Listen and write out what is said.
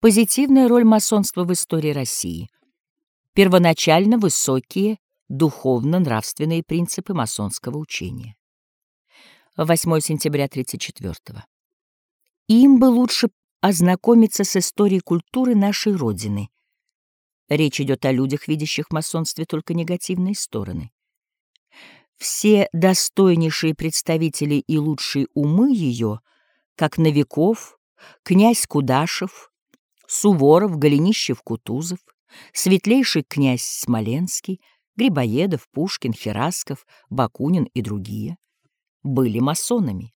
Позитивная роль масонства в истории России. Первоначально высокие духовно-нравственные принципы масонского учения. 8 сентября 34 -го. Им бы лучше ознакомиться с историей культуры нашей Родины. Речь идет о людях, видящих в масонстве только негативные стороны. Все достойнейшие представители и лучшие умы ее, как Новиков, князь Кудашев, Суворов, Голенищев, Кутузов, светлейший князь Смоленский, Грибоедов, Пушкин, Херасков, Бакунин и другие, были масонами.